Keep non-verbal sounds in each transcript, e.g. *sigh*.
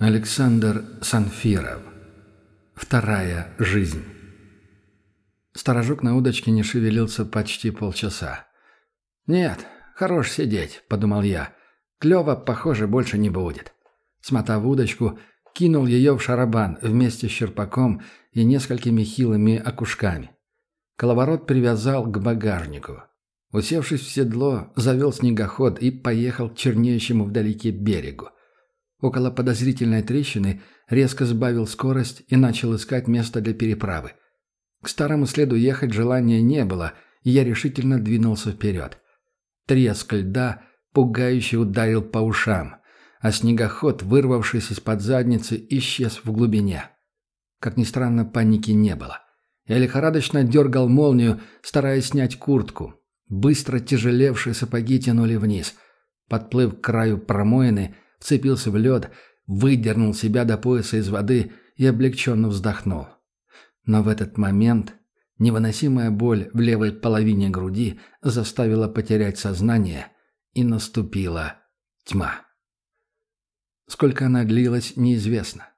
Александр Санфиров. Вторая жизнь. Сторожок на удочке не шевелился почти полчаса. «Нет, хорош сидеть», — подумал я. «Клёва, похоже, больше не будет». Смотав удочку, кинул ее в шарабан вместе с черпаком и несколькими хилыми окушками. Коловорот привязал к багажнику. Усевшись в седло, завел снегоход и поехал к чернеющему вдалеке берегу. Около подозрительной трещины резко сбавил скорость и начал искать место для переправы. К старому следу ехать желания не было, и я решительно двинулся вперед. Треск льда пугающе ударил по ушам, а снегоход, вырвавшись из-под задницы, исчез в глубине. Как ни странно, паники не было. Я лихорадочно дергал молнию, стараясь снять куртку. Быстро тяжелевшие сапоги тянули вниз. Подплыв к краю промоины, вцепился в лед, выдернул себя до пояса из воды и облегченно вздохнул. Но в этот момент невыносимая боль в левой половине груди заставила потерять сознание, и наступила тьма. Сколько она длилась, неизвестно.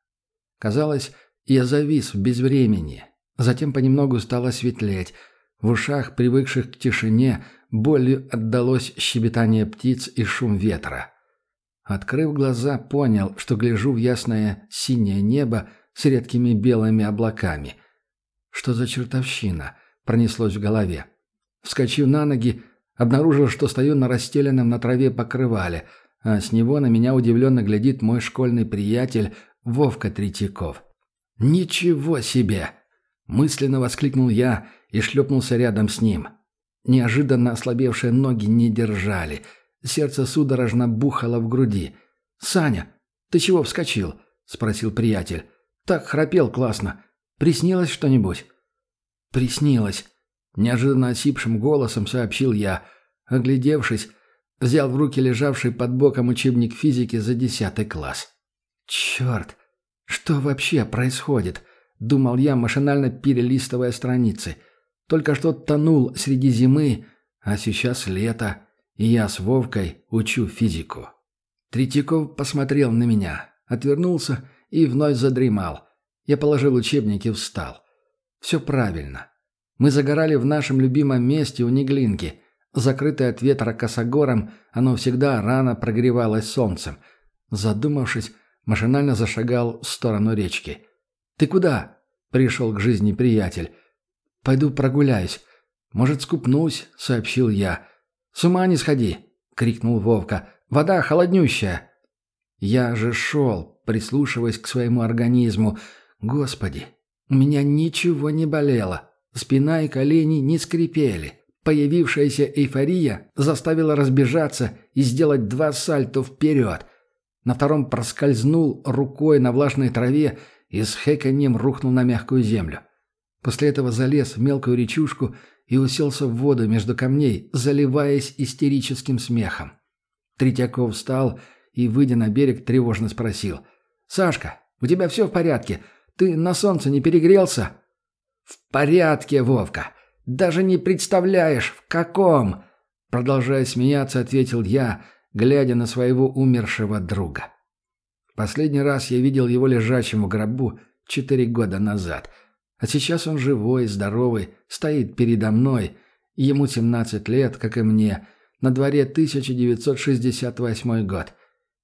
Казалось, я завис в безвремени. Затем понемногу стало светлеть. В ушах, привыкших к тишине, болью отдалось щебетание птиц и шум ветра. Открыв глаза, понял, что гляжу в ясное синее небо с редкими белыми облаками. Что за чертовщина? Пронеслось в голове. Вскочив на ноги, обнаружил, что стою на расстеленном на траве покрывале, а с него на меня удивленно глядит мой школьный приятель Вовка Третьяков. «Ничего себе!» – мысленно воскликнул я и шлепнулся рядом с ним. Неожиданно ослабевшие ноги не держали – Сердце судорожно бухало в груди. «Саня, ты чего вскочил?» – спросил приятель. «Так храпел классно. Приснилось что-нибудь?» «Приснилось», – неожиданно осипшим голосом сообщил я. Оглядевшись, взял в руки лежавший под боком учебник физики за десятый класс. «Черт! Что вообще происходит?» – думал я, машинально перелистывая страницы. «Только что тонул среди зимы, а сейчас лето» и я с Вовкой учу физику. Третьяков посмотрел на меня, отвернулся и вновь задремал. Я положил учебник и встал. Все правильно. Мы загорали в нашем любимом месте у Неглинки. Закрытое от ветра косогором, оно всегда рано прогревалось солнцем. Задумавшись, машинально зашагал в сторону речки. «Ты куда?» — пришел к жизни приятель. «Пойду прогуляюсь. Может, скупнусь», — сообщил я. «С ума не сходи!» — крикнул Вовка. «Вода холоднющая!» Я же шел, прислушиваясь к своему организму. Господи, у меня ничего не болело. Спина и колени не скрипели. Появившаяся эйфория заставила разбежаться и сделать два сальто вперед. На втором проскользнул рукой на влажной траве и с хэканьем рухнул на мягкую землю. После этого залез в мелкую речушку и уселся в воду между камней, заливаясь истерическим смехом. Третьяков встал и, выйдя на берег, тревожно спросил. «Сашка, у тебя все в порядке? Ты на солнце не перегрелся?» «В порядке, Вовка. Даже не представляешь, в каком!» Продолжая смеяться, ответил я, глядя на своего умершего друга. Последний раз я видел его лежащим в гробу четыре года назад – а сейчас он живой, здоровый, стоит передо мной. Ему 17 лет, как и мне. На дворе 1968 год.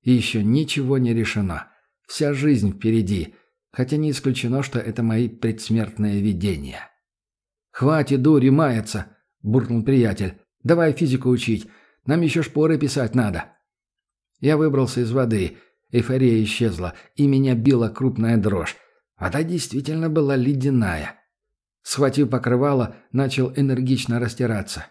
И еще ничего не решено. Вся жизнь впереди. Хотя не исключено, что это мои предсмертные видения. «Хватит дури маяться!» – буркнул приятель. «Давай физику учить. Нам еще шпоры писать надо». Я выбрался из воды. Эйфория исчезла, и меня била крупная дрожь. Вода действительно была ледяная. Схватив покрывало, начал энергично растираться.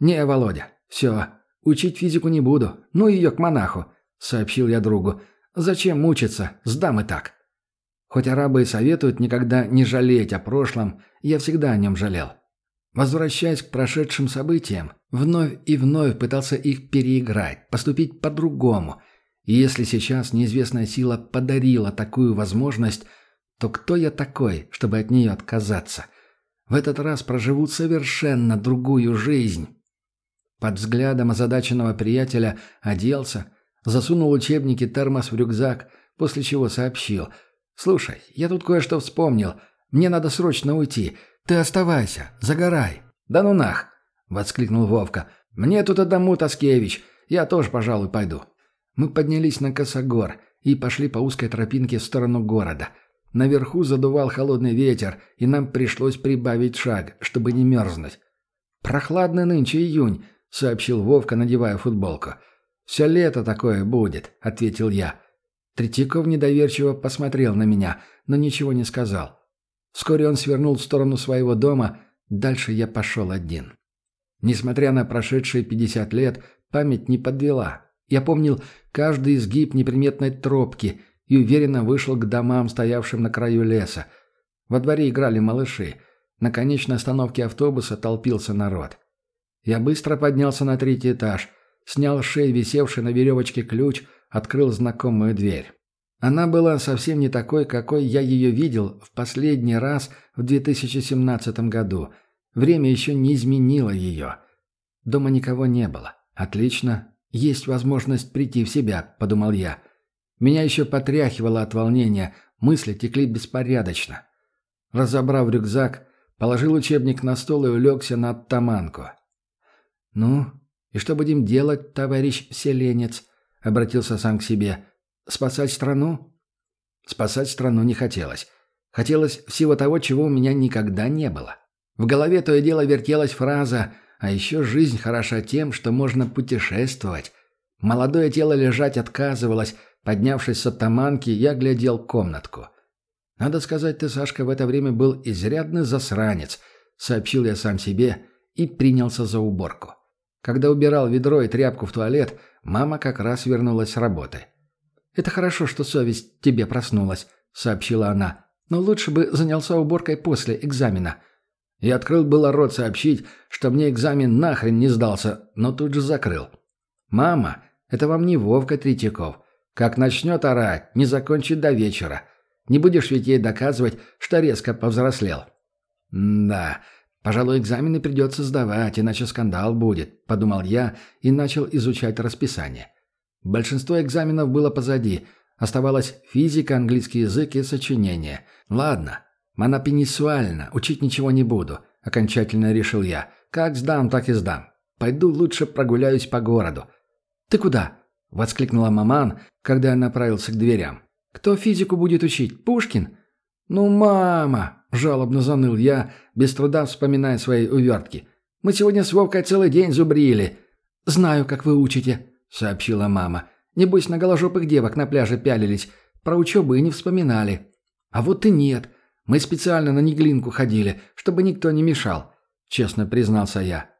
«Не, Володя, все, учить физику не буду, ну ее к монаху», — сообщил я другу. Зачем мучиться? Сдам и так. Хоть арабы и советуют никогда не жалеть о прошлом, я всегда о нем жалел. Возвращаясь к прошедшим событиям, вновь и вновь пытался их переиграть, поступить по-другому. И если сейчас неизвестная сила подарила такую возможность, то кто я такой, чтобы от нее отказаться? В этот раз проживу совершенно другую жизнь. Под взглядом озадаченного приятеля оделся, засунул учебники термос в рюкзак, после чего сообщил. «Слушай, я тут кое-что вспомнил. Мне надо срочно уйти. «Ты оставайся, загорай». «Да ну нах!» — воскликнул Вовка. «Мне тут одному, Таскевич. Я тоже, пожалуй, пойду». Мы поднялись на косогор и пошли по узкой тропинке в сторону города. Наверху задувал холодный ветер, и нам пришлось прибавить шаг, чтобы не мерзнуть. «Прохладный нынче июнь», — сообщил Вовка, надевая футболку. «Все лето такое будет», — ответил я. Третьяков недоверчиво посмотрел на меня, но ничего не сказал. Вскоре он свернул в сторону своего дома, дальше я пошел один. Несмотря на прошедшие 50 лет, память не подвела. Я помнил каждый изгиб неприметной тропки и уверенно вышел к домам, стоявшим на краю леса. Во дворе играли малыши. На конечной остановке автобуса толпился народ. Я быстро поднялся на третий этаж, снял с шеи висевший на веревочке ключ, открыл знакомую дверь. Она была совсем не такой, какой я ее видел в последний раз в 2017 году. Время еще не изменило ее. Дома никого не было. Отлично. Есть возможность прийти в себя, подумал я. Меня еще потряхивало от волнения, мысли текли беспорядочно. Разобрав рюкзак, положил учебник на стол и улегся на оттаманку. «Ну, и что будем делать, товарищ селенец?» — обратился сам к себе. Спасать страну? Спасать страну не хотелось. Хотелось всего того, чего у меня никогда не было. В голове то и дело вертелась фраза «А еще жизнь хороша тем, что можно путешествовать». Молодое тело лежать отказывалось. Поднявшись с оттаманки, я глядел комнатку. «Надо сказать, ты, Сашка, в это время был изрядный засранец», — сообщил я сам себе и принялся за уборку. Когда убирал ведро и тряпку в туалет, мама как раз вернулась с работы. «Это хорошо, что совесть тебе проснулась», — сообщила она. «Но лучше бы занялся уборкой после экзамена». Я открыл было рот сообщить, что мне экзамен нахрен не сдался, но тут же закрыл. «Мама, это вам не Вовка Третьяков. Как начнет орать, не закончит до вечера. Не будешь ведь ей доказывать, что резко повзрослел». «Да, пожалуй, экзамены придется сдавать, иначе скандал будет», — подумал я и начал изучать расписание. Большинство экзаменов было позади. Оставалась физика, английский язык и сочинение. Ладно, монопенисуально, учить ничего не буду, окончательно решил я. Как сдам, так и сдам. Пойду лучше прогуляюсь по городу. «Ты куда?» — воскликнула маман, когда я направился к дверям. «Кто физику будет учить? Пушкин?» «Ну, мама!» — жалобно заныл я, без труда вспоминая свои увертки. «Мы сегодня с Вовкой целый день зубрили». «Знаю, как вы учите», сообщила мама. «Небось, на голожопых девок на пляже пялились. Про учебу и не вспоминали. А вот и нет. Мы специально на Неглинку ходили, чтобы никто не мешал», — честно признался я.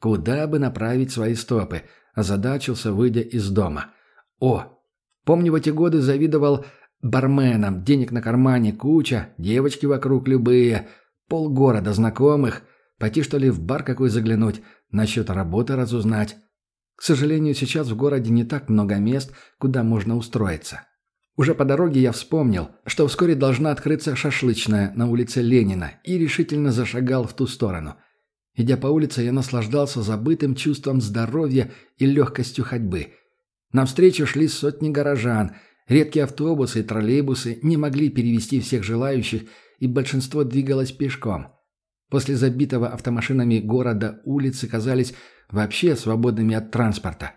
«Куда бы направить свои стопы?» — озадачился, выйдя из дома. «О, помню, в эти годы завидовал барменам. Денег на кармане куча, девочки вокруг любые, полгорода знакомых. Пойти, что ли, в бар какой заглянуть, насчет работы разузнать. К сожалению, сейчас в городе не так много мест, куда можно устроиться. Уже по дороге я вспомнил, что вскоре должна открыться шашлычная на улице Ленина и решительно зашагал в ту сторону. Идя по улице, я наслаждался забытым чувством здоровья и легкостью ходьбы. Навстречу шли сотни горожан. Редкие автобусы и троллейбусы не могли перевести всех желающих, и большинство двигалось пешком. После забитого автомашинами города улицы казались вообще свободными от транспорта.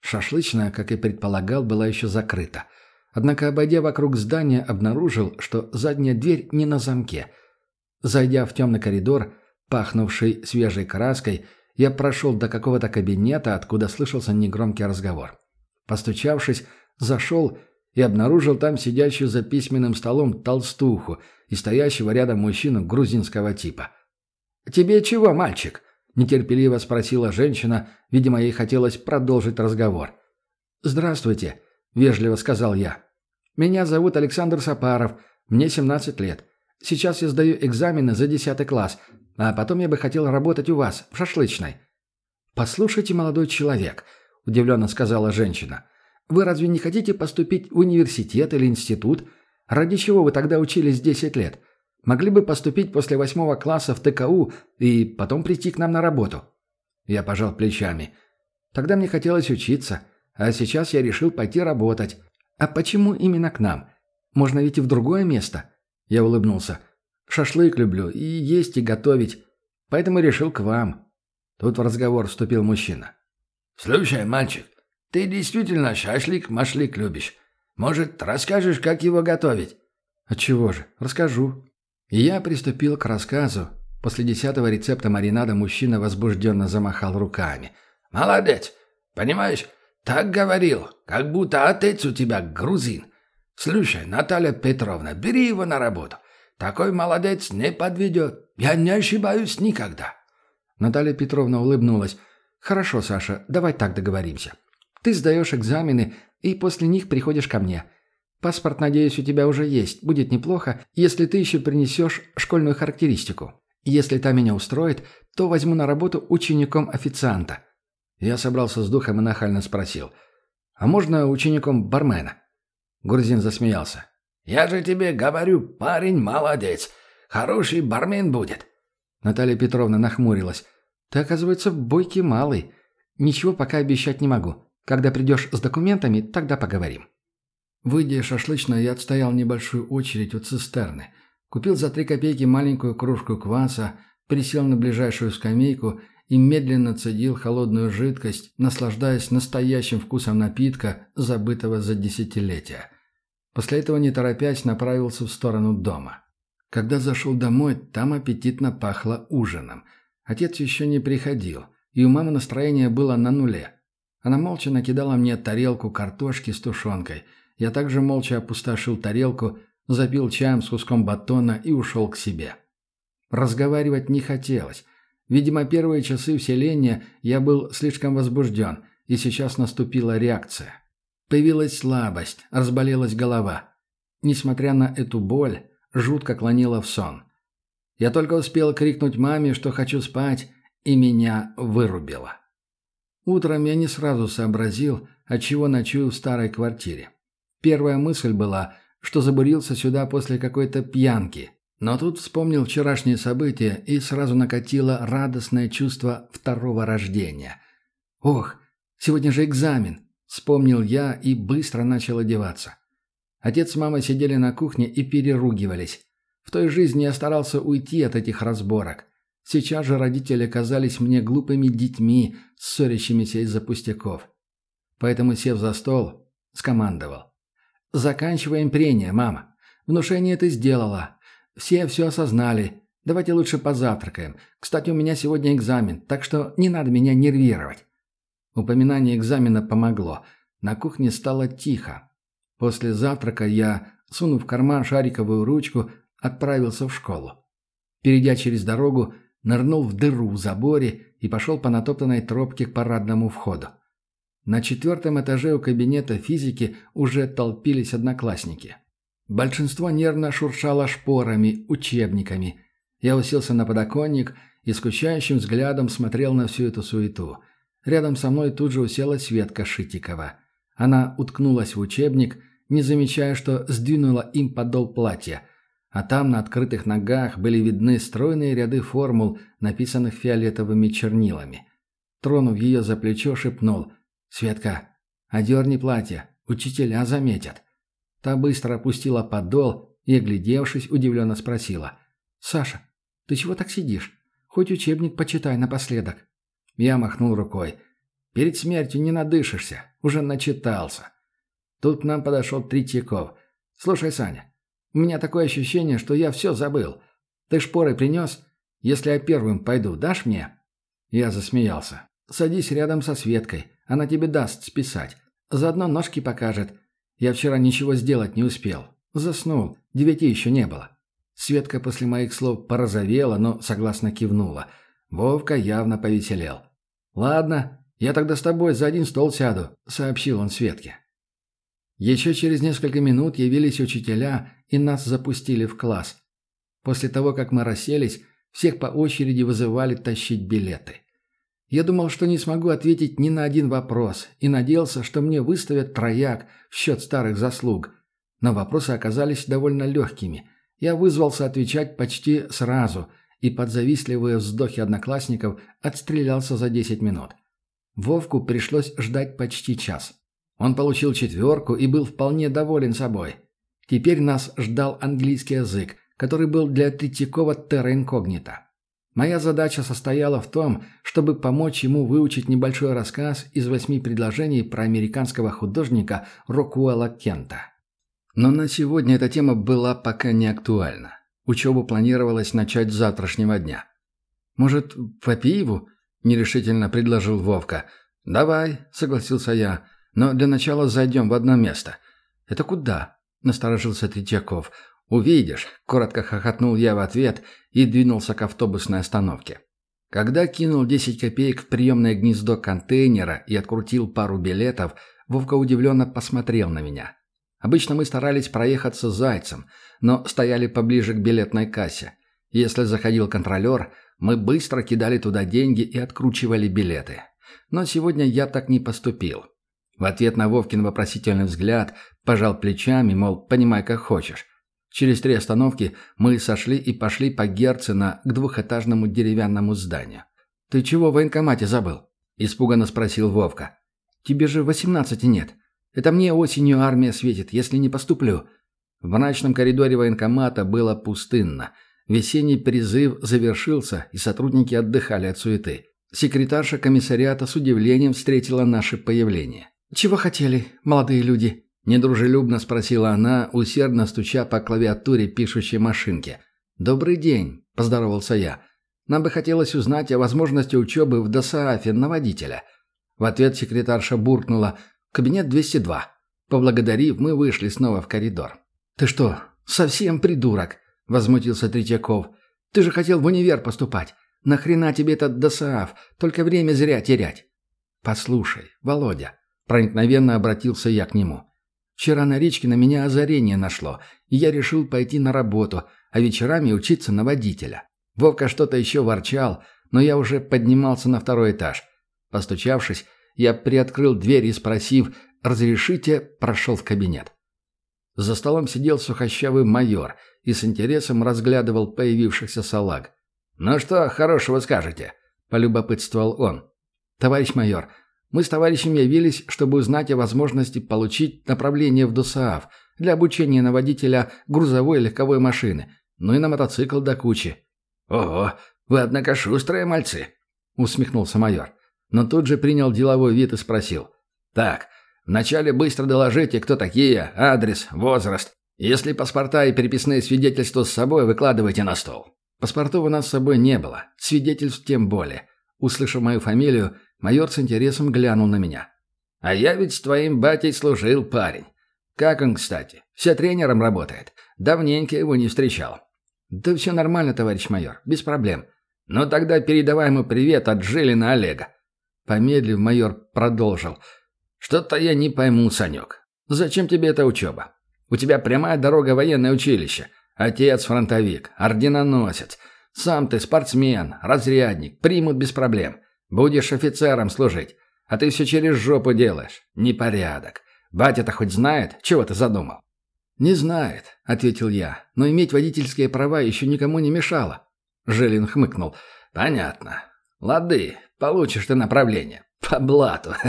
Шашлычная, как и предполагал, была еще закрыта. Однако, обойдя вокруг здания, обнаружил, что задняя дверь не на замке. Зайдя в темный коридор, пахнувший свежей краской, я прошел до какого-то кабинета, откуда слышался негромкий разговор. Постучавшись, зашел и обнаружил там сидящую за письменным столом толстуху и стоящего рядом мужчину грузинского типа. «Тебе чего, мальчик?» Нетерпеливо спросила женщина, видимо, ей хотелось продолжить разговор. «Здравствуйте», – вежливо сказал я. «Меня зовут Александр Сапаров, мне 17 лет. Сейчас я сдаю экзамены за 10 класс, а потом я бы хотел работать у вас, в шашлычной». «Послушайте, молодой человек», – удивленно сказала женщина. «Вы разве не хотите поступить в университет или институт? Ради чего вы тогда учились 10 лет? Могли бы поступить после восьмого класса в ТКУ и потом прийти к нам на работу». Я пожал плечами. «Тогда мне хотелось учиться, а сейчас я решил пойти работать. А почему именно к нам? Можно ведь и в другое место?» Я улыбнулся. «Шашлык люблю, и есть, и готовить. Поэтому решил к вам». Тут в разговор вступил мужчина. «Слушай, мальчик, ты действительно шашлик-машлик любишь. Может, расскажешь, как его готовить?» «Отчего же? Расскажу». И я приступил к рассказу. После десятого рецепта маринада мужчина возбужденно замахал руками. «Молодец! Понимаешь, так говорил, как будто отец у тебя грузин. Слушай, Наталья Петровна, бери его на работу. Такой молодец не подведет. Я не ошибаюсь никогда». Наталья Петровна улыбнулась. «Хорошо, Саша, давай так договоримся. Ты сдаешь экзамены, и после них приходишь ко мне. Паспорт, надеюсь, у тебя уже есть. Будет неплохо, если ты еще принесешь школьную характеристику. Если та меня устроит, то возьму на работу учеником официанта». Я собрался с духом и нахально спросил. «А можно учеником бармена?» Грузин засмеялся. «Я же тебе говорю, парень молодец. Хороший бармен будет». Наталья Петровна нахмурилась. «Ты, оказывается, бойкий малый. Ничего пока обещать не могу. Когда придешь с документами, тогда поговорим». Выйдя из я отстоял небольшую очередь у цистерны. Купил за три копейки маленькую кружку кваса, присел на ближайшую скамейку и медленно цедил холодную жидкость, наслаждаясь настоящим вкусом напитка, забытого за десятилетия. После этого, не торопясь, направился в сторону дома. Когда зашел домой, там аппетитно пахло ужином. Отец еще не приходил, и у мамы настроение было на нуле. Она молча накидала мне тарелку картошки с тушенкой. Я также молча опустошил тарелку, запил чаем с куском батона и ушел к себе. Разговаривать не хотелось. Видимо, первые часы вселения я был слишком возбужден, и сейчас наступила реакция. Появилась слабость, разболелась голова. Несмотря на эту боль, жутко клонила в сон. Я только успел крикнуть маме, что хочу спать, и меня вырубило. Утром я не сразу сообразил, отчего ночую в старой квартире. Первая мысль была, что забурился сюда после какой-то пьянки. Но тут вспомнил вчерашние события и сразу накатило радостное чувство второго рождения. «Ох, сегодня же экзамен!» Вспомнил я и быстро начал одеваться. Отец с мамой сидели на кухне и переругивались. В той жизни я старался уйти от этих разборок. Сейчас же родители казались мне глупыми детьми, ссорящимися из-за пустяков. Поэтому, сев за стол, скомандовал. «Заканчиваем прение, мама. Внушение ты сделала. Все все осознали. Давайте лучше позавтракаем. Кстати, у меня сегодня экзамен, так что не надо меня нервировать». Упоминание экзамена помогло. На кухне стало тихо. После завтрака я, сунув в карман шариковую ручку, отправился в школу. Перейдя через дорогу, нырнул в дыру в заборе и пошел по натоптанной тропке к парадному входу. На четвертом этаже у кабинета физики уже толпились одноклассники. Большинство нервно шуршало шпорами, учебниками. Я уселся на подоконник и скучающим взглядом смотрел на всю эту суету – Рядом со мной тут же уселась Светка Шитикова. Она уткнулась в учебник, не замечая, что сдвинула им подол платья. А там на открытых ногах были видны стройные ряды формул, написанных фиолетовыми чернилами. Тронув ее за плечо, шепнул «Светка, одерни платье, учителя заметят». Та быстро опустила подол и, оглядевшись, удивленно спросила «Саша, ты чего так сидишь? Хоть учебник почитай напоследок». Я махнул рукой. «Перед смертью не надышишься. Уже начитался». Тут к нам подошел Третьяков. «Слушай, Саня, у меня такое ощущение, что я все забыл. Ты шпоры принес? Если я первым пойду, дашь мне?» Я засмеялся. «Садись рядом со Светкой. Она тебе даст списать. Заодно ножки покажет. Я вчера ничего сделать не успел. Заснул. Девяти еще не было». Светка после моих слов порозовела, но согласно кивнула – Вовка явно повеселел. «Ладно, я тогда с тобой за один стол сяду», — сообщил он Светке. Еще через несколько минут явились учителя и нас запустили в класс. После того, как мы расселись, всех по очереди вызывали тащить билеты. Я думал, что не смогу ответить ни на один вопрос и надеялся, что мне выставят трояк в счет старых заслуг. Но вопросы оказались довольно легкими. Я вызвался отвечать почти сразу и под завистливые вздохи одноклассников отстрелялся за 10 минут. Вовку пришлось ждать почти час. Он получил четверку и был вполне доволен собой. Теперь нас ждал английский язык, который был для Третьякова терра. Моя задача состояла в том, чтобы помочь ему выучить небольшой рассказ из восьми предложений про американского художника Рокуэлла Кента. Но на сегодня эта тема была пока не актуальна. Учебу планировалось начать с завтрашнего дня. «Может, по пиву?» – нерешительно предложил Вовка. «Давай», – согласился я, – «но для начала зайдем в одно место». «Это куда?» – насторожился Третьяков. «Увидишь», – коротко хохотнул я в ответ и двинулся к автобусной остановке. Когда кинул 10 копеек в приемное гнездо контейнера и открутил пару билетов, Вовка удивленно посмотрел на меня. Обычно мы старались проехаться зайцем, но стояли поближе к билетной кассе. Если заходил контролер, мы быстро кидали туда деньги и откручивали билеты. Но сегодня я так не поступил. В ответ на Вовкин вопросительный взгляд пожал плечами, мол, понимай как хочешь. Через три остановки мы сошли и пошли по Герцена к двухэтажному деревянному зданию. «Ты чего в военкомате забыл?» – испуганно спросил Вовка. «Тебе же восемнадцати нет. Это мне осенью армия светит, если не поступлю». В мрачном коридоре военкомата было пустынно. Весенний призыв завершился, и сотрудники отдыхали от суеты. Секретарша комиссариата с удивлением встретила наше появление. «Чего хотели, молодые люди?» Недружелюбно спросила она, усердно стуча по клавиатуре пишущей машинки. «Добрый день», – поздоровался я. «Нам бы хотелось узнать о возможности учебы в ДОСААФе на водителя». В ответ секретарша буркнула «Кабинет 202». Поблагодарив, мы вышли снова в коридор. «Ты что, совсем придурок?» – возмутился Третьяков. «Ты же хотел в универ поступать. Нахрена тебе этот ДОСААФ? Только время зря терять». «Послушай, Володя», – проникновенно обратился я к нему – Вчера на речке на меня озарение нашло, и я решил пойти на работу, а вечерами учиться на водителя. Вовка что-то еще ворчал, но я уже поднимался на второй этаж. Постучавшись, я приоткрыл дверь и, спросив «разрешите», прошел в кабинет. За столом сидел сухощавый майор и с интересом разглядывал появившихся салаг. «Ну что хорошего скажете?» – полюбопытствовал он. «Товарищ майор, мы с товарищем явились, чтобы узнать о возможности получить направление в ДОСААФ для обучения на водителя грузовой и легковой машины, ну и на мотоцикл до кучи». «Ого, вы, однако, шустрые мальцы», — усмехнулся майор. Но тут же принял деловой вид и спросил. «Так, вначале быстро доложите, кто такие, адрес, возраст. Если паспорта и переписные свидетельства с собой, выкладывайте на стол». Паспортов у нас с собой не было, свидетельств тем более. Услышав мою фамилию, Майор с интересом глянул на меня. «А я ведь с твоим батей служил, парень. Как он, кстати? Все тренером работает. Давненько его не встречал». «Да все нормально, товарищ майор. Без проблем». «Ну тогда передавай ему привет от Жилина Олега». Помедлив, майор продолжил. «Что-то я не пойму, Санек. Зачем тебе эта учеба? У тебя прямая дорога в военное училище. Отец фронтовик, орденоносец. Сам ты спортсмен, разрядник, примут без проблем. Будешь офицером служить, а ты все через жопу делаешь. Непорядок. Батя-то хоть знает, чего ты задумал?» «Не знает», — ответил я, — «но иметь водительские права еще никому не мешало». Жилин хмыкнул. «Понятно. Лады, получишь ты направление. По блату. *laughs*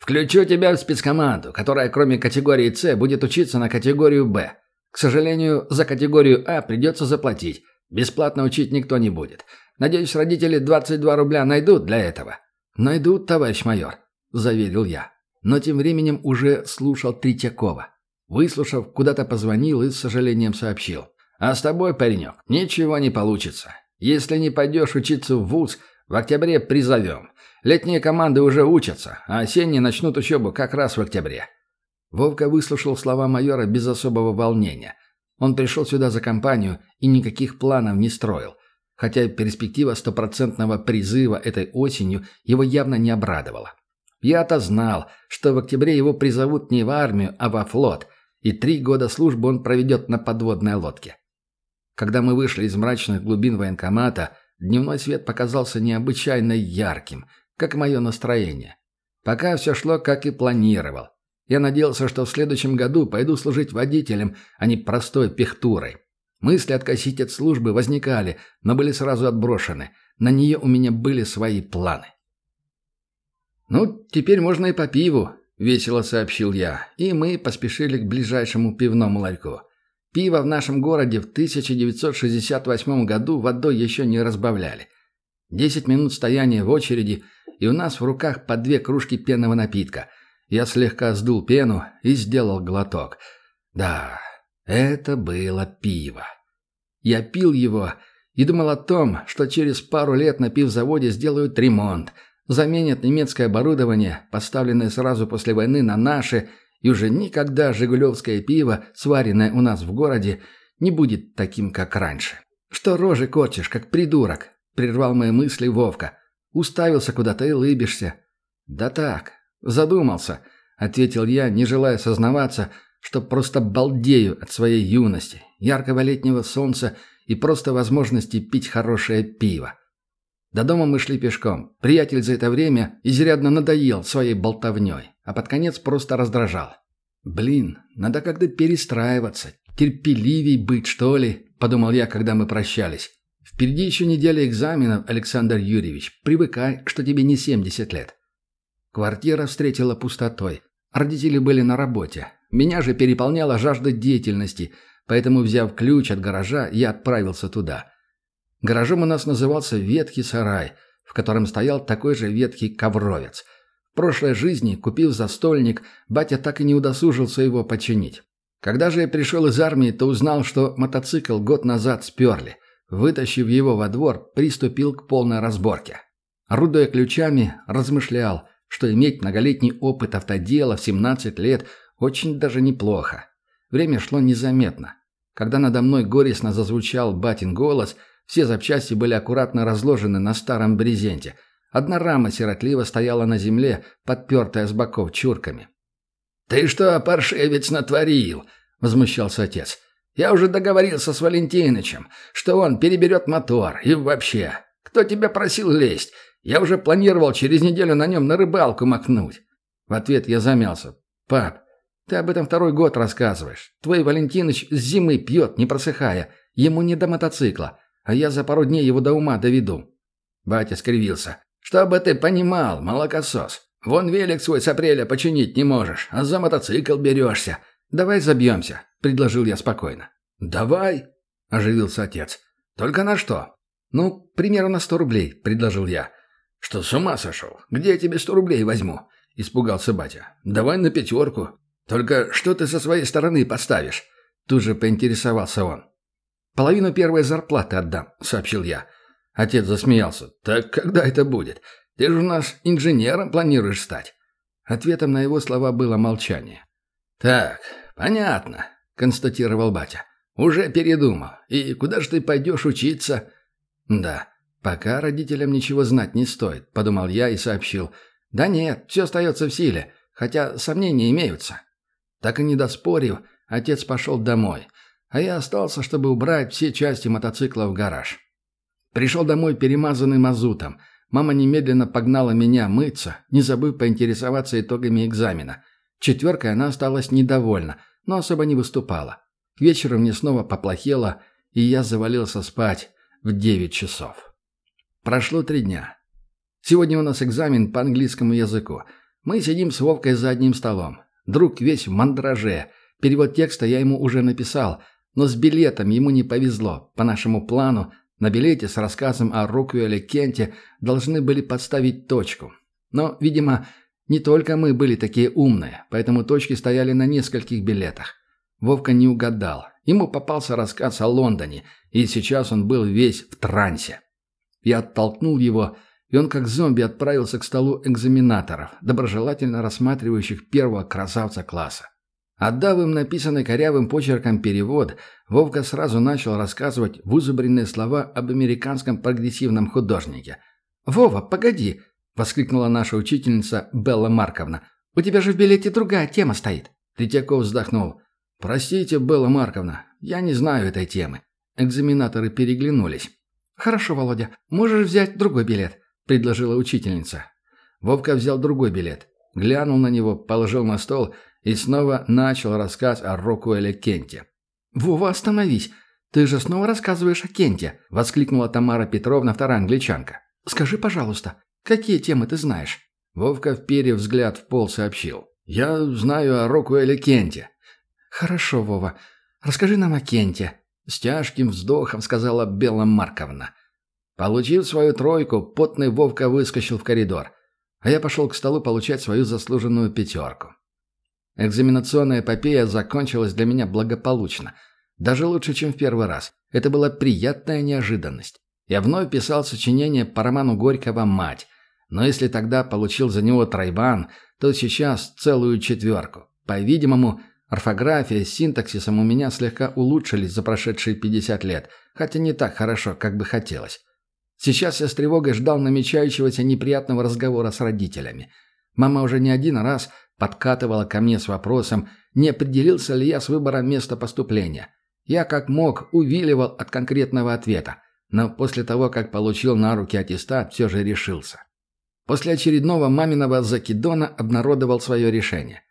Включу тебя в спецкоманду, которая кроме категории С будет учиться на категорию Б. К сожалению, за категорию А придется заплатить. Бесплатно учить никто не будет. Надеюсь, родители 22 рубля найдут для этого». «Найдут, товарищ майор», – заверил я. Но тем временем уже слушал Третьякова. Выслушав, куда-то позвонил и с сожалением сообщил. «А с тобой, паренек, ничего не получится. Если не пойдешь учиться в ВУЗ, в октябре призовем. Летние команды уже учатся, а осенние начнут учебу как раз в октябре». Вовка выслушал слова майора без особого волнения. Он пришел сюда за компанию и никаких планов не строил хотя перспектива стопроцентного призыва этой осенью его явно не обрадовала. Я-то знал, что в октябре его призовут не в армию, а во флот, и три года службы он проведет на подводной лодке. Когда мы вышли из мрачных глубин военкомата, дневной свет показался необычайно ярким, как мое настроение. Пока все шло, как и планировал. Я надеялся, что в следующем году пойду служить водителем, а не простой пехтурой. Мысли откосить от службы возникали, но были сразу отброшены. На нее у меня были свои планы. «Ну, теперь можно и по пиву», — весело сообщил я, и мы поспешили к ближайшему пивному ларьку. Пиво в нашем городе в 1968 году водой еще не разбавляли. Десять минут стояния в очереди, и у нас в руках по две кружки пенного напитка. Я слегка сдул пену и сделал глоток. Да, это было пиво. Я пил его и думал о том, что через пару лет на пивзаводе сделают ремонт, заменят немецкое оборудование, поставленное сразу после войны на наше, и уже никогда жигулевское пиво, сваренное у нас в городе, не будет таким, как раньше. «Что рожи корчишь, как придурок?» — прервал мои мысли Вовка. «Уставился куда-то и лыбишься». «Да так, задумался», — ответил я, не желая сознаваться, что просто балдею от своей юности, яркого летнего солнца и просто возможности пить хорошее пиво. До дома мы шли пешком. Приятель за это время изрядно надоел своей болтовней, а под конец просто раздражал. «Блин, надо как-то перестраиваться, терпеливей быть, что ли», — подумал я, когда мы прощались. «Впереди еще неделя экзаменов, Александр Юрьевич. Привыкай, что тебе не 70 лет». Квартира встретила пустотой. Родители были на работе. Меня же переполняла жажда деятельности, поэтому, взяв ключ от гаража, я отправился туда. Гаражом у нас назывался «Ветхий сарай», в котором стоял такой же ветхий ковровец. В прошлой жизни, купив застольник, батя так и не удосужился его починить. Когда же я пришел из армии, то узнал, что мотоцикл год назад сперли. Вытащив его во двор, приступил к полной разборке. Орудуя ключами, размышлял, что иметь многолетний опыт автодела в 17 лет очень даже неплохо. Время шло незаметно. Когда надо мной горестно зазвучал батин голос – все запчасти были аккуратно разложены на старом брезенте. Одна рама сиротливо стояла на земле, подпертая с боков чурками. «Ты что, паршивец, натворил?» — возмущался отец. «Я уже договорился с Валентинычем, что он переберет мотор. И вообще, кто тебя просил лезть? Я уже планировал через неделю на нем на рыбалку макнуть». В ответ я замялся. «Пап, ты об этом второй год рассказываешь. Твой Валентиныч с зимы пьет, не просыхая. Ему не до мотоцикла а я за пару дней его до ума доведу». Батя скривился. «Чтобы ты понимал, молокосос. Вон велик свой с апреля починить не можешь, а за мотоцикл берешься. Давай забьемся», — предложил я спокойно. «Давай», — оживился отец. «Только на что?» «Ну, на сто рублей», — предложил я. «Что, с ума сошел? Где я тебе сто рублей возьму?» — испугался батя. «Давай на пятерку. Только что ты со своей стороны поставишь?» Тут же поинтересовался он. «Половину первой зарплаты отдам», — сообщил я. Отец засмеялся. «Так когда это будет? Ты же у нас инженером планируешь стать?» Ответом на его слова было молчание. «Так, понятно», — констатировал батя. «Уже передумал. И куда же ты пойдешь учиться?» «Да, пока родителям ничего знать не стоит», — подумал я и сообщил. «Да нет, все остается в силе, хотя сомнения имеются». Так и не доспорив, отец пошел домой — а я остался, чтобы убрать все части мотоцикла в гараж. Пришел домой перемазанный мазутом. Мама немедленно погнала меня мыться, не забыв поинтересоваться итогами экзамена. Четверкой она осталась недовольна, но особо не выступала. К вечеру мне снова поплохело, и я завалился спать в девять часов. Прошло три дня. Сегодня у нас экзамен по английскому языку. Мы сидим с Вовкой за одним столом. Друг весь в мандраже. Перевод текста я ему уже написал, но с билетом ему не повезло. По нашему плану, на билете с рассказом о Роквелле Кенте должны были подставить точку. Но, видимо, не только мы были такие умные, поэтому точки стояли на нескольких билетах. Вовка не угадал. Ему попался рассказ о Лондоне, и сейчас он был весь в трансе. Я оттолкнул его, и он как зомби отправился к столу экзаменаторов, доброжелательно рассматривающих первого красавца класса. Отдав им написанный корявым почерком перевод, Вовка сразу начал рассказывать вызубренные слова об американском прогрессивном художнике. «Вова, погоди!» — воскликнула наша учительница Белла Марковна. «У тебя же в билете другая тема стоит». Третьяков вздохнул. «Простите, Белла Марковна, я не знаю этой темы». Экзаменаторы переглянулись. «Хорошо, Володя, можешь взять другой билет», — предложила учительница. Вовка взял другой билет, глянул на него, положил на стол и снова начал рассказ о Рокуэле Кенте. «Вова, остановись! Ты же снова рассказываешь о Кенте!» — воскликнула Тамара Петровна, вторая англичанка. «Скажи, пожалуйста, какие темы ты знаешь?» Вовка, вперев взгляд в пол, сообщил. «Я знаю о Рокуэле Кенте». «Хорошо, Вова. Расскажи нам о Кенте», — с тяжким вздохом сказала Белла Марковна. Получив свою тройку, потный Вовка выскочил в коридор, а я пошел к столу получать свою заслуженную пятерку. Экзаменационная эпопея закончилась для меня благополучно. Даже лучше, чем в первый раз. Это была приятная неожиданность. Я вновь писал сочинение по роману Горького «Мать». Но если тогда получил за него тройбан, то сейчас целую четверку. По-видимому, орфография с синтаксисом у меня слегка улучшились за прошедшие 50 лет, хотя не так хорошо, как бы хотелось. Сейчас я с тревогой ждал намечающегося неприятного разговора с родителями. Мама уже не один раз подкатывала ко мне с вопросом, не определился ли я с выбором места поступления. Я как мог увиливал от конкретного ответа, но после того, как получил на руки аттестат, все же решился. После очередного маминого закидона обнародовал свое решение.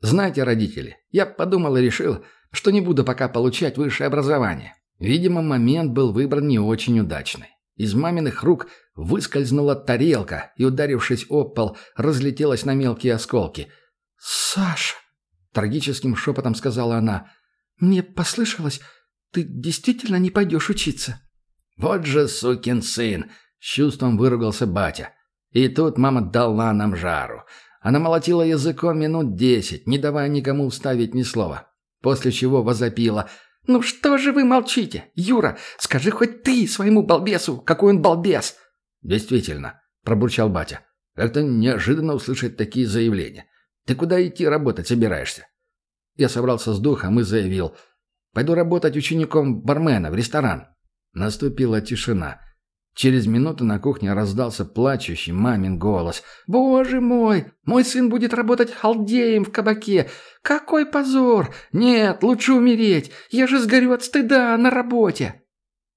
Знаете, родители, я подумал и решил, что не буду пока получать высшее образование. Видимо, момент был выбран не очень удачный. Из маминых рук выскользнула тарелка и, ударившись об пол, разлетелась на мелкие осколки – «Саша!» — трагическим шепотом сказала она. «Мне послышалось, ты действительно не пойдешь учиться?» «Вот же сукин сын!» — с чувством выругался батя. И тут мама дала нам жару. Она молотила языком минут десять, не давая никому вставить ни слова. После чего возопила. «Ну что же вы молчите? Юра, скажи хоть ты своему балбесу, какой он балбес!» «Действительно», — пробурчал батя. «Как-то неожиданно услышать такие заявления. Ты куда идти работать собираешься?» Я собрался с духом и заявил. «Пойду работать учеником бармена в ресторан». Наступила тишина. Через минуту на кухне раздался плачущий мамин голос. «Боже мой! Мой сын будет работать халдеем в кабаке! Какой позор! Нет, лучше умереть! Я же сгорю от стыда на работе!»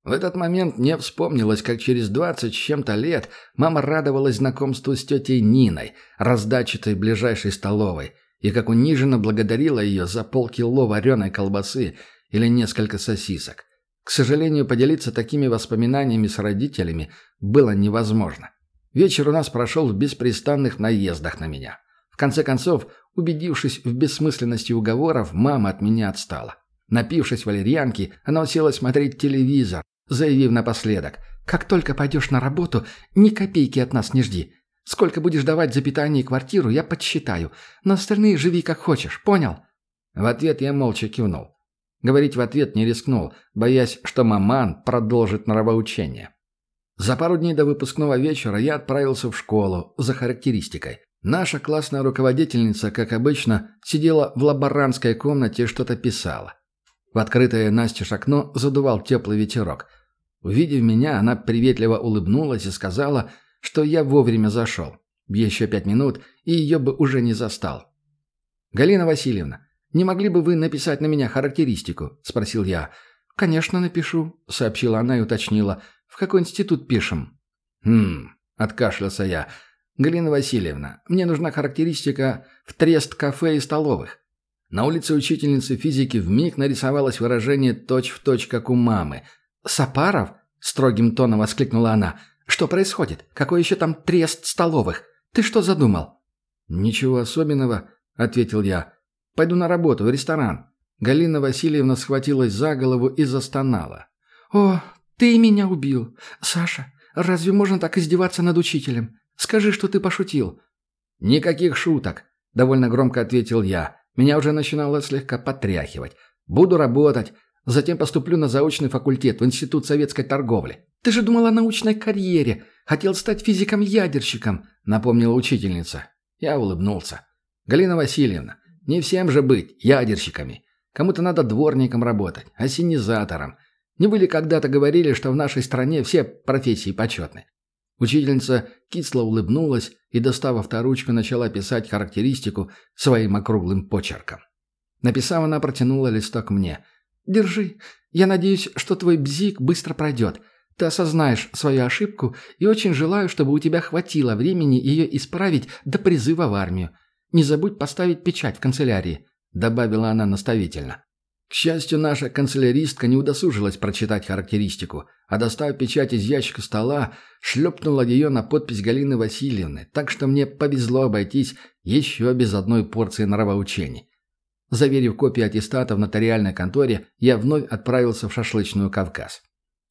В этот момент мне вспомнилось, как через двадцать с чем-то лет мама радовалась знакомству с тетей Ниной, раздачитой в ближайшей столовой, и как униженно благодарила ее за полкило вареной колбасы или несколько сосисок. К сожалению, поделиться такими воспоминаниями с родителями было невозможно. Вечер у нас прошел в беспрестанных наездах на меня. В конце концов, убедившись в бессмысленности уговоров, мама от меня отстала. Напившись валерьянки, она уселась смотреть телевизор, заявив напоследок. «Как только пойдешь на работу, ни копейки от нас не жди. Сколько будешь давать за питание и квартиру, я подсчитаю. На остальные живи как хочешь, понял?» В ответ я молча кивнул. Говорить в ответ не рискнул, боясь, что маман продолжит нравоучение. За пару дней до выпускного вечера я отправился в школу за характеристикой. Наша классная руководительница, как обычно, сидела в лаборантской комнате и что-то писала. В открытое настежь окно задувал теплый ветерок. Увидев меня, она приветливо улыбнулась и сказала, что я вовремя зашел. Еще пять минут, и ее бы уже не застал. «Галина Васильевна, не могли бы вы написать на меня характеристику?» – спросил я. «Конечно, напишу», – сообщила она и уточнила. «В какой институт пишем?» «Хм...» – откашлялся я. «Галина Васильевна, мне нужна характеристика в трест-кафе и столовых. На улице учительницы физики вмиг нарисовалось выражение точь-в-точь, точь, как у мамы. «Сапаров?» – строгим тоном воскликнула она. «Что происходит? Какой еще там трест столовых? Ты что задумал?» «Ничего особенного», – ответил я. «Пойду на работу, в ресторан». Галина Васильевна схватилась за голову и застонала. «О, ты меня убил! Саша, разве можно так издеваться над учителем? Скажи, что ты пошутил». «Никаких шуток», – довольно громко ответил я. Меня уже начинало слегка потряхивать. Буду работать, затем поступлю на заочный факультет в Институт советской торговли. Ты же думал о научной карьере, хотел стать физиком-ядерщиком, напомнила учительница. Я улыбнулся. Галина Васильевна, не всем же быть ядерщиками. Кому-то надо дворником работать, ассенизатором. Не были когда-то говорили, что в нашей стране все профессии почетны. Учительница кисло улыбнулась и, достав авторучку, начала писать характеристику своим округлым почерком. Написав, она протянула листок мне. «Держи. Я надеюсь, что твой бзик быстро пройдет. Ты осознаешь свою ошибку и очень желаю, чтобы у тебя хватило времени ее исправить до призыва в армию. Не забудь поставить печать в канцелярии», — добавила она наставительно. К счастью, наша канцеляристка не удосужилась прочитать характеристику, а достав печать из ящика стола, шлепнула ее на подпись Галины Васильевны, так что мне повезло обойтись еще без одной порции нравоучений. Заверив копии аттестата в нотариальной конторе, я вновь отправился в шашлычную «Кавказ».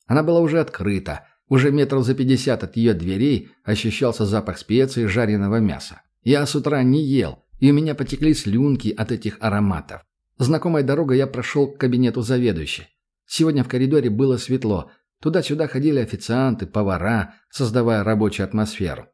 Она была уже открыта. Уже метров за пятьдесят от ее дверей ощущался запах специй и жареного мяса. Я с утра не ел, и у меня потекли слюнки от этих ароматов. Знакомой дорогой я прошел к кабинету заведующей. Сегодня в коридоре было светло. Туда-сюда ходили официанты, повара, создавая рабочую атмосферу.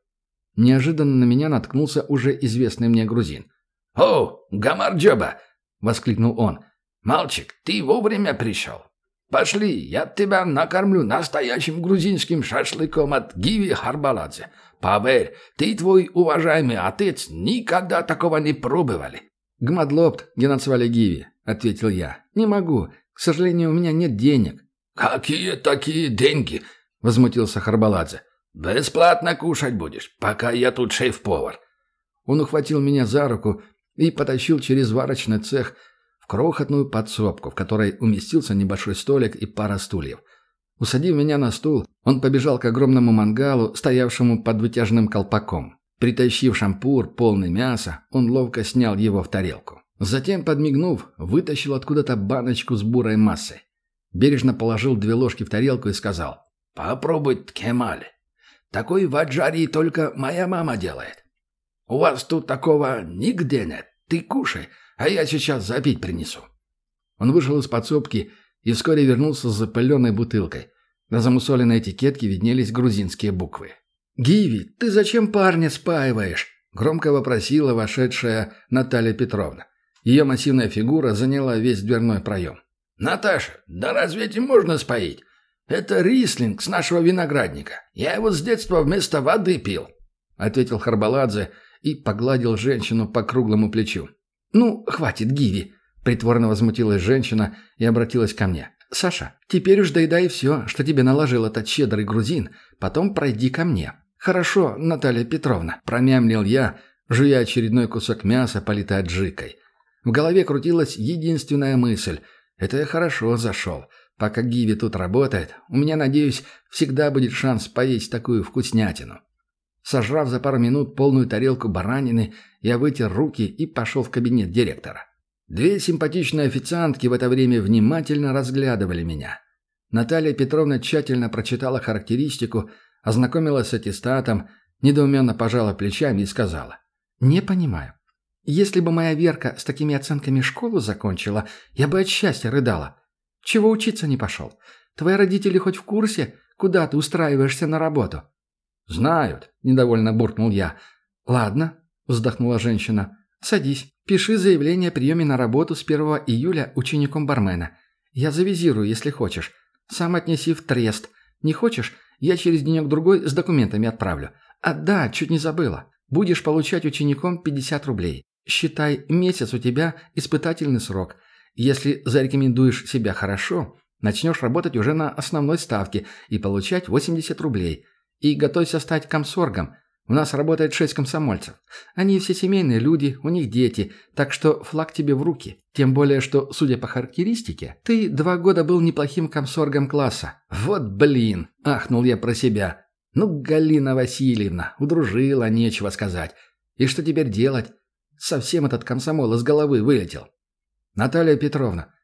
Неожиданно на меня наткнулся уже известный мне грузин. «О, Гамарджоба!» — воскликнул он. «Мальчик, ты вовремя пришел. Пошли, я тебя накормлю настоящим грузинским шашлыком от Гиви Харбаладзе. Поверь, ты и твой уважаемый отец никогда такого не пробовали. «Гмадлопт, Геннадсвали Гиви», — ответил я. «Не могу. К сожалению, у меня нет денег». «Какие такие деньги?» — возмутился Харбаладзе. «Бесплатно кушать будешь, пока я тут шеф-повар». Он ухватил меня за руку и потащил через варочный цех в крохотную подсобку, в которой уместился небольшой столик и пара стульев. Усадив меня на стул, он побежал к огромному мангалу, стоявшему под вытяжным колпаком. Притащив шампур, полный мяса, он ловко снял его в тарелку. Затем, подмигнув, вытащил откуда-то баночку с бурой массой. Бережно положил две ложки в тарелку и сказал «Попробуй ткемали. Такой в только моя мама делает. У вас тут такого нигде нет. Ты кушай, а я сейчас запить принесу». Он вышел из подсобки и вскоре вернулся с запыленной бутылкой. На замусоленной этикетке виднелись грузинские буквы. «Гиви, ты зачем парня спаиваешь?» – громко вопросила вошедшая Наталья Петровна. Ее массивная фигура заняла весь дверной проем. «Наташа, да разве этим можно споить? Это рислинг с нашего виноградника. Я его с детства вместо воды пил», – ответил Харбаладзе и погладил женщину по круглому плечу. «Ну, хватит, Гиви», – притворно возмутилась женщина и обратилась ко мне. «Саша, теперь уж доедай все, что тебе наложил этот щедрый грузин, потом пройди ко мне. «Хорошо, Наталья Петровна», – промямлил я, жуя очередной кусок мяса, политый аджикой. В голове крутилась единственная мысль – это я хорошо зашел. Пока Гиви тут работает, у меня, надеюсь, всегда будет шанс поесть такую вкуснятину. Сожрав за пару минут полную тарелку баранины, я вытер руки и пошел в кабинет директора. Две симпатичные официантки в это время внимательно разглядывали меня. Наталья Петровна тщательно прочитала характеристику – ознакомилась с аттестатом, недоуменно пожала плечами и сказала. «Не понимаю. Если бы моя Верка с такими оценками школу закончила, я бы от счастья рыдала. Чего учиться не пошел? Твои родители хоть в курсе, куда ты устраиваешься на работу?» «Знают», — недовольно буркнул я. «Ладно», — вздохнула женщина. «Садись. Пиши заявление о приеме на работу с 1 июля учеником бармена. Я завизирую, если хочешь. Сам отнеси в трест. Не хочешь, я через денек-другой с документами отправлю. А да, чуть не забыла. Будешь получать учеником 50 рублей. Считай, месяц у тебя испытательный срок. Если зарекомендуешь себя хорошо, начнешь работать уже на основной ставке и получать 80 рублей. И готовься стать комсоргом. У нас работает шесть комсомольцев. Они все семейные люди, у них дети, так что флаг тебе в руки. Тем более, что, судя по характеристике, ты два года был неплохим комсоргом класса. Вот блин, ахнул я про себя. Ну, Галина Васильевна, удружила, нечего сказать. И что теперь делать? Совсем этот комсомол из головы вылетел. Наталья Петровна,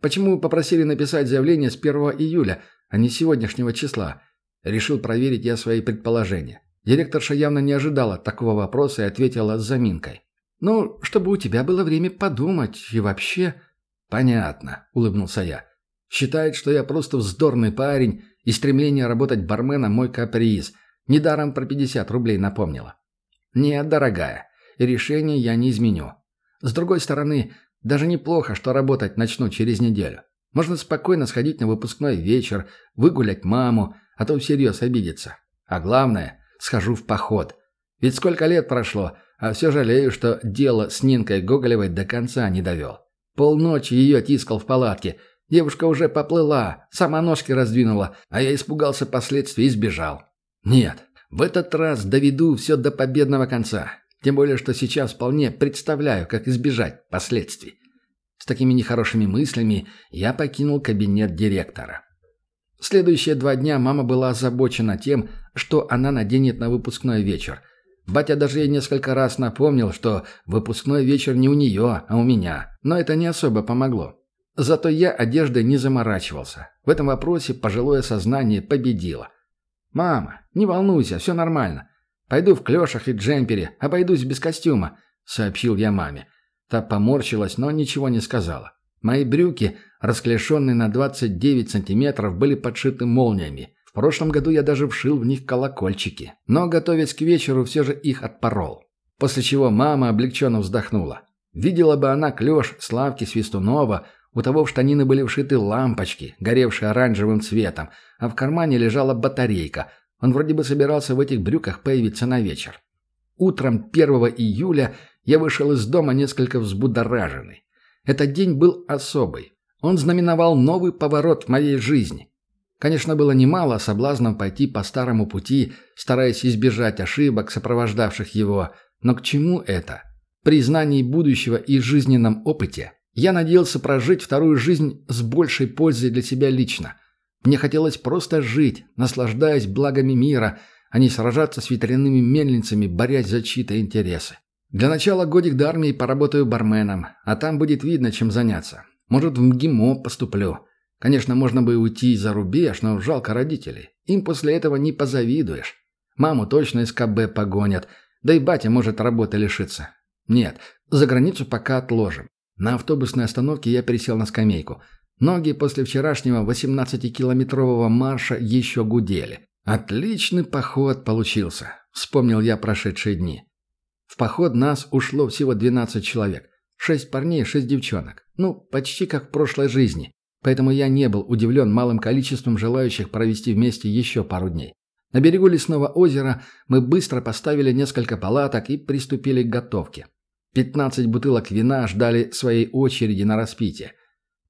почему попросили написать заявление с 1 июля, а не сегодняшнего числа? Решил проверить я свои предположения. Директорша явно не ожидала такого вопроса и ответила с заминкой. «Ну, чтобы у тебя было время подумать и вообще...» «Понятно», — улыбнулся я. «Считает, что я просто вздорный парень, и стремление работать барменом мой каприз. Недаром про 50 рублей напомнила». «Нет, дорогая, решение я не изменю. С другой стороны, даже неплохо, что работать начну через неделю. Можно спокойно сходить на выпускной вечер, выгулять маму, а то всерьез обидеться. А главное, схожу в поход. Ведь сколько лет прошло, а все жалею, что дело с Нинкой Гоголевой до конца не довел. Полночи ее тискал в палатке. Девушка уже поплыла, сама ножки раздвинула, а я испугался последствий и сбежал. Нет, в этот раз доведу все до победного конца. Тем более, что сейчас вполне представляю, как избежать последствий. С такими нехорошими мыслями я покинул кабинет директора. Следующие два дня мама была озабочена тем, что она наденет на выпускной вечер. Батя даже ей несколько раз напомнил, что выпускной вечер не у нее, а у меня. Но это не особо помогло. Зато я одеждой не заморачивался. В этом вопросе пожилое сознание победило. «Мама, не волнуйся, все нормально. Пойду в клешах и джемпере, обойдусь без костюма», — сообщил я маме. Та поморщилась, но ничего не сказала. Мои брюки, расклешенные на 29 сантиметров, были подшиты молниями. В прошлом году я даже вшил в них колокольчики. Но, готовясь к вечеру, все же их отпорол. После чего мама облегченно вздохнула. Видела бы она клеш Славки Свистунова, у того в штанины были вшиты лампочки, горевшие оранжевым цветом, а в кармане лежала батарейка. Он вроде бы собирался в этих брюках появиться на вечер. Утром 1 июля я вышел из дома несколько взбудораженный. Этот день был особый. Он знаменовал новый поворот в моей жизни. Конечно, было немало соблазнов пойти по старому пути, стараясь избежать ошибок, сопровождавших его. Но к чему это? При знании будущего и жизненном опыте я надеялся прожить вторую жизнь с большей пользой для себя лично. Мне хотелось просто жить, наслаждаясь благами мира, а не сражаться с ветряными мельницами, борясь за чьи-то интересы. Для начала годик до армии поработаю барменом, а там будет видно, чем заняться. Может, в МГИМО поступлю. Конечно, можно бы уйти за рубеж, но жалко родителей. Им после этого не позавидуешь. Маму точно из КБ погонят, да и батя может работы лишиться. Нет, за границу пока отложим. На автобусной остановке я присел на скамейку. Ноги после вчерашнего 18-километрового марша еще гудели. Отличный поход получился, вспомнил я прошедшие дни. В поход нас ушло всего 12 человек. Шесть парней, шесть девчонок. Ну, почти как в прошлой жизни. Поэтому я не был удивлен малым количеством желающих провести вместе еще пару дней. На берегу лесного озера мы быстро поставили несколько палаток и приступили к готовке. 15 бутылок вина ждали своей очереди на распитие.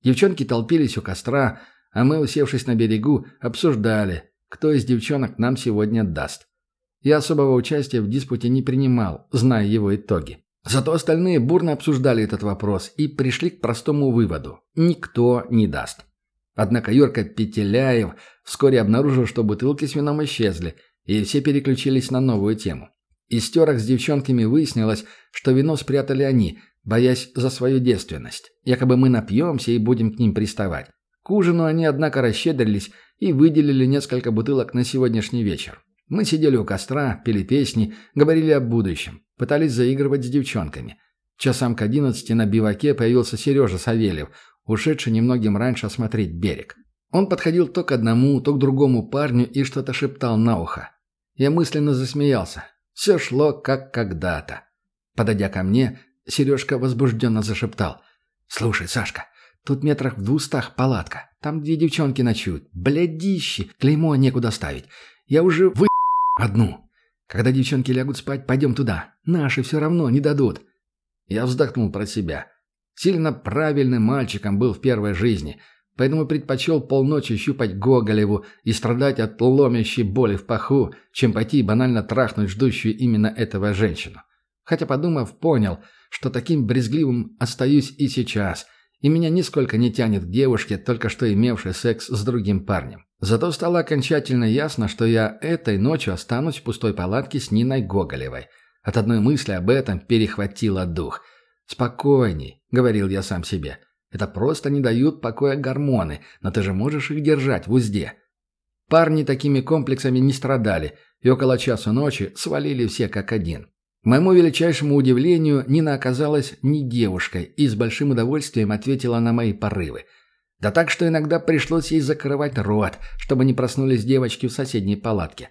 Девчонки толпились у костра, а мы, усевшись на берегу, обсуждали, кто из девчонок нам сегодня даст. Я особого участия в диспуте не принимал, зная его итоги. Зато остальные бурно обсуждали этот вопрос и пришли к простому выводу – никто не даст. Однако Юрка Петеляев вскоре обнаружил, что бутылки с вином исчезли, и все переключились на новую тему. Из терок с девчонками выяснилось, что вино спрятали они, боясь за свою девственность. Якобы мы напьемся и будем к ним приставать. К ужину они, однако, расщедрились и выделили несколько бутылок на сегодняшний вечер. Мы сидели у костра, пели песни, говорили о будущем, пытались заигрывать с девчонками. Часам к одиннадцати на биваке появился Сережа Савельев, ушедший немногим раньше осмотреть берег. Он подходил то к одному, то к другому парню и что-то шептал на ухо. Я мысленно засмеялся. Все шло как когда-то. Подойдя ко мне, Сережка возбужденно зашептал. «Слушай, Сашка, тут метрах в двустах палатка. Там две девчонки ночуют. Блядищи, клеймо некуда ставить. Я уже вы одну. Когда девчонки лягут спать, пойдем туда. Наши все равно не дадут. Я вздохнул про себя. Сильно правильным мальчиком был в первой жизни, поэтому предпочел полночи щупать Гоголеву и страдать от ломящей боли в паху, чем пойти и банально трахнуть ждущую именно этого женщину. Хотя, подумав, понял, что таким брезгливым остаюсь и сейчас, и меня нисколько не тянет к девушке, только что имевшей секс с другим парнем. Зато стало окончательно ясно, что я этой ночью останусь в пустой палатке с Ниной Гоголевой. От одной мысли об этом перехватило дух. «Спокойней», — говорил я сам себе. «Это просто не дают покоя гормоны, но ты же можешь их держать в узде». Парни такими комплексами не страдали, и около часу ночи свалили все как один. Моему величайшему удивлению, Нина оказалась не девушкой и с большим удовольствием ответила на мои порывы — да так, что иногда пришлось ей закрывать рот, чтобы не проснулись девочки в соседней палатке.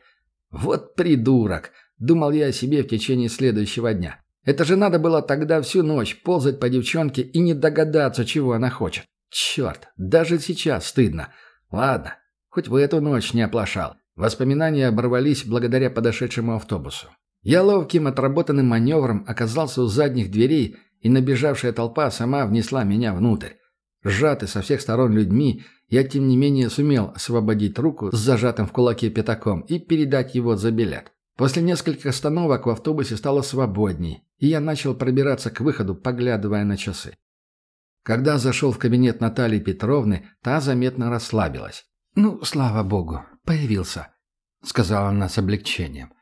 «Вот придурок!» – думал я о себе в течение следующего дня. Это же надо было тогда всю ночь ползать по девчонке и не догадаться, чего она хочет. Черт, даже сейчас стыдно. Ладно, хоть в эту ночь не оплошал. Воспоминания оборвались благодаря подошедшему автобусу. Я ловким отработанным маневром оказался у задних дверей, и набежавшая толпа сама внесла меня внутрь. Сжатый со всех сторон людьми, я тем не менее сумел освободить руку с зажатым в кулаке пятаком и передать его за билет. После нескольких остановок в автобусе стало свободней, и я начал пробираться к выходу, поглядывая на часы. Когда зашел в кабинет Натальи Петровны, та заметно расслабилась. «Ну, слава богу, появился», — сказала она с облегчением.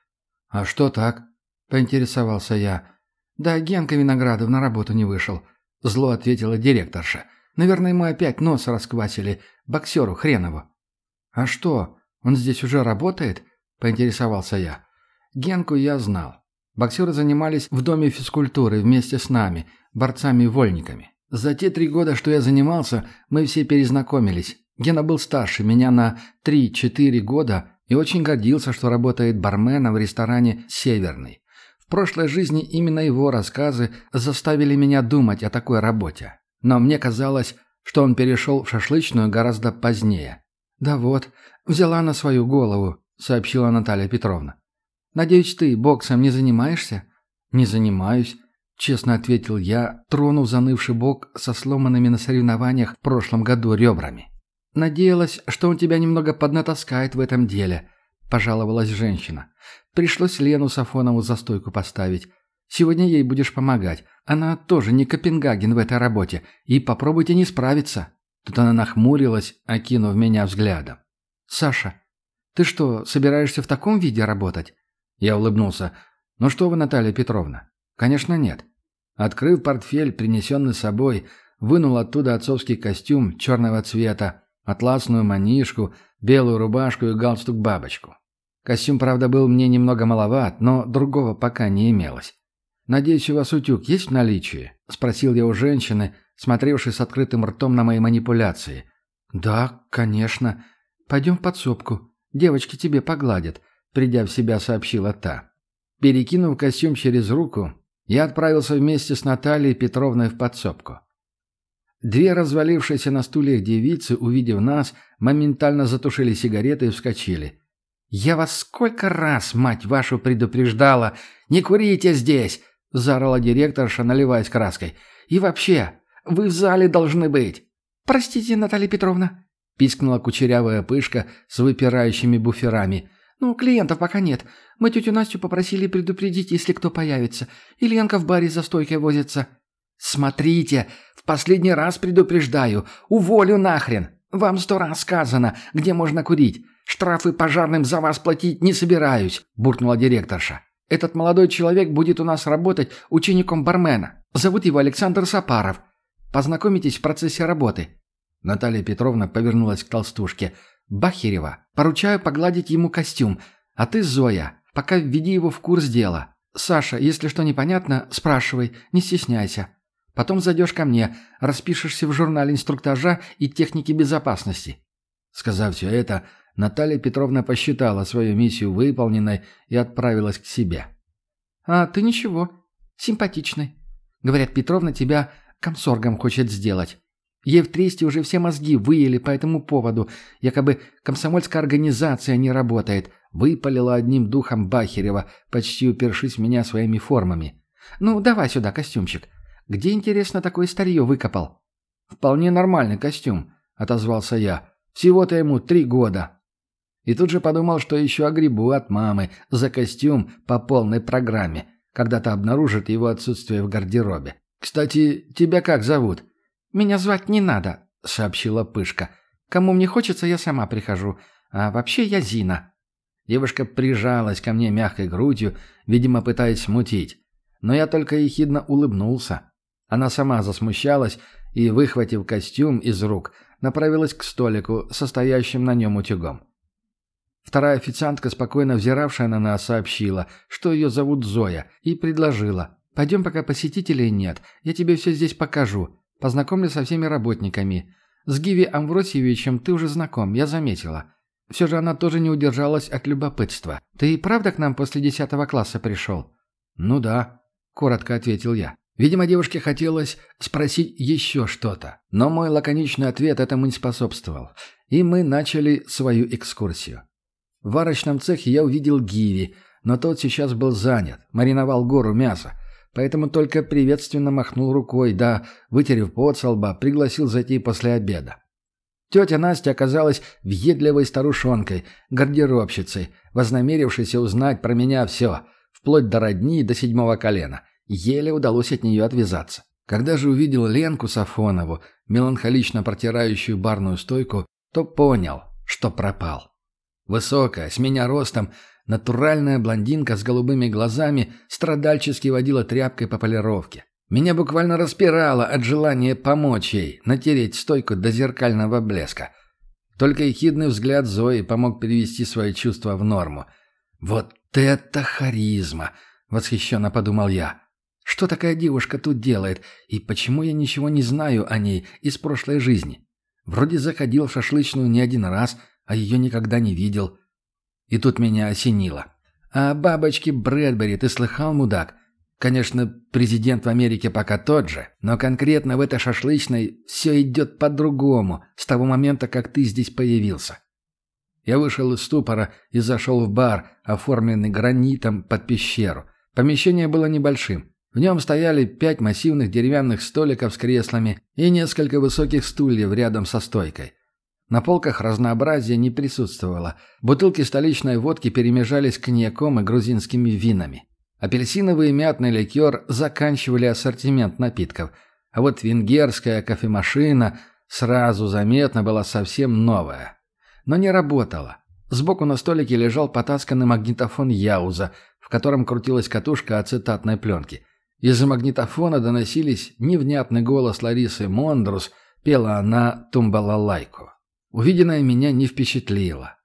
«А что так?» — поинтересовался я. «Да Генка Виноградов на работу не вышел», — зло ответила директорша. «Наверное, ему опять нос расквасили, боксеру хренову». «А что, он здесь уже работает?» — поинтересовался я. Генку я знал. Боксеры занимались в Доме физкультуры вместе с нами, борцами-вольниками. За те три года, что я занимался, мы все перезнакомились. Гена был старше меня на 3-4 года и очень гордился, что работает барменом в ресторане «Северный». В прошлой жизни именно его рассказы заставили меня думать о такой работе. Но мне казалось, что он перешел в шашлычную гораздо позднее. «Да вот, взяла на свою голову», — сообщила Наталья Петровна. «Надеюсь, ты боксом не занимаешься?» «Не занимаюсь», — честно ответил я, тронув занывший бок со сломанными на соревнованиях в прошлом году ребрами. «Надеялась, что он тебя немного поднатаскает в этом деле», — пожаловалась женщина. «Пришлось Лену Сафонову за стойку поставить. Сегодня ей будешь помогать. Она тоже не Копенгаген в этой работе. И попробуйте не справиться». Тут она нахмурилась, окинув меня взглядом. «Саша, ты что, собираешься в таком виде работать?» Я улыбнулся. «Ну что вы, Наталья Петровна?» «Конечно, нет». Открыв портфель, принесенный собой, вынул оттуда отцовский костюм черного цвета, атласную манишку, белую рубашку и галстук-бабочку. Костюм, правда, был мне немного маловат, но другого пока не имелось. «Надеюсь, у вас утюг есть в наличии?» – спросил я у женщины, смотревшей с открытым ртом на мои манипуляции. «Да, конечно. Пойдем в подсобку. Девочки тебе погладят», – придя в себя, сообщила та. Перекинув костюм через руку, я отправился вместе с Натальей Петровной в подсобку. Две развалившиеся на стульях девицы, увидев нас, моментально затушили сигареты и вскочили. «Я вас сколько раз, мать вашу, предупреждала! Не курите здесь!» — заорала директорша, наливаясь краской. «И вообще, вы в зале должны быть!» «Простите, Наталья Петровна!» — пискнула кучерявая пышка с выпирающими буферами. «Ну, клиентов пока нет. Мы тетю Настю попросили предупредить, если кто появится. И в баре за стойкой возится». «Смотрите, в последний раз предупреждаю, уволю нахрен. Вам сто раз сказано, где можно курить. Штрафы пожарным за вас платить не собираюсь», – буркнула директорша. «Этот молодой человек будет у нас работать учеником бармена. Зовут его Александр Сапаров. Познакомитесь в процессе работы». Наталья Петровна повернулась к толстушке. «Бахерева, поручаю погладить ему костюм. А ты, Зоя, пока введи его в курс дела. Саша, если что непонятно, спрашивай, не стесняйся». Потом зайдешь ко мне, распишешься в журнале инструктажа и техники безопасности». Сказав все это, Наталья Петровна посчитала свою миссию выполненной и отправилась к себе. «А ты ничего, симпатичный. Говорят, Петровна тебя комсоргом хочет сделать. Ей в Тресте уже все мозги выели по этому поводу. Якобы комсомольская организация не работает. Выпалила одним духом Бахерева, почти упершись меня своими формами. «Ну, давай сюда костюмчик. Где, интересно, такое старье выкопал?» «Вполне нормальный костюм», — отозвался я. «Всего-то ему три года». И тут же подумал, что еще огребу от мамы за костюм по полной программе, когда-то обнаружит его отсутствие в гардеробе. «Кстати, тебя как зовут?» «Меня звать не надо», — сообщила Пышка. «Кому мне хочется, я сама прихожу. А вообще я Зина». Девушка прижалась ко мне мягкой грудью, видимо, пытаясь смутить. Но я только ехидно улыбнулся. Она сама засмущалась и, выхватив костюм из рук, направилась к столику, состоящим на нем утюгом. Вторая официантка, спокойно взиравшая на нас, сообщила, что ее зовут Зоя, и предложила. «Пойдем, пока посетителей нет. Я тебе все здесь покажу. Познакомлю со всеми работниками. С Гиви Амвросьевичем ты уже знаком, я заметила. Все же она тоже не удержалась от любопытства. Ты и правда к нам после десятого класса пришел?» «Ну да», — коротко ответил я. Видимо, девушке хотелось спросить еще что-то, но мой лаконичный ответ этому не способствовал, и мы начали свою экскурсию. В варочном цехе я увидел Гиви, но тот сейчас был занят, мариновал гору мяса. Поэтому только приветственно махнул рукой, да, вытерев пот со лба, пригласил зайти после обеда. Тетя Настя оказалась въедливой старушонкой, гардеробщицей, вознамерившейся узнать про меня все, вплоть до родни до седьмого колена. Еле удалось от нее отвязаться. Когда же увидел Ленку Сафонову, меланхолично протирающую барную стойку, то понял, что пропал. Высокая, с меня ростом, натуральная блондинка с голубыми глазами страдальчески водила тряпкой по полировке. Меня буквально распирало от желания помочь ей, натереть стойку до зеркального блеска. Только ехидный взгляд Зои помог перевести свои чувства в норму. «Вот это харизма!» — восхищенно подумал я. «Что такая девушка тут делает, и почему я ничего не знаю о ней из прошлой жизни? Вроде заходил в шашлычную не один раз, а ее никогда не видел». И тут меня осенило. «А бабочки Брэдбери ты слыхал, мудак? Конечно, президент в Америке пока тот же, но конкретно в этой шашлычной все идет по-другому с того момента, как ты здесь появился. Я вышел из ступора и зашел в бар, оформленный гранитом под пещеру. Помещение было небольшим. В нем стояли пять массивных деревянных столиков с креслами и несколько высоких стульев рядом со стойкой. На полках разнообразия не присутствовало. Бутылки столичной водки перемежались коньяком и грузинскими винами. Апельсиновый и мятный ликер заканчивали ассортимент напитков, а вот венгерская кофемашина сразу заметно была совсем новая. Но не работала. Сбоку на столике лежал потасканный магнитофон Яуза, в котором крутилась катушка ацетатной пленки. Из-за магнитофона доносились невнятный голос Ларисы Мондрус, пела она тумбалалайку. Увиденное меня не впечатлило.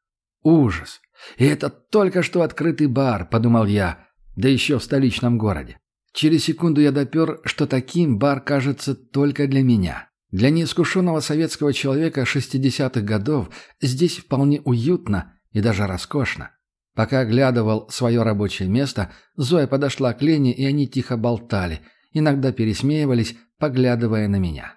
Ужас! И это только что открытый бар, подумал я, да еще в столичном городе. Через секунду я допер, что таким бар кажется только для меня. Для неискушенного советского человека 60-х годов здесь вполне уютно и даже роскошно. Пока оглядывал свое рабочее место, Зоя подошла к Лене, и они тихо болтали, иногда пересмеивались, поглядывая на меня.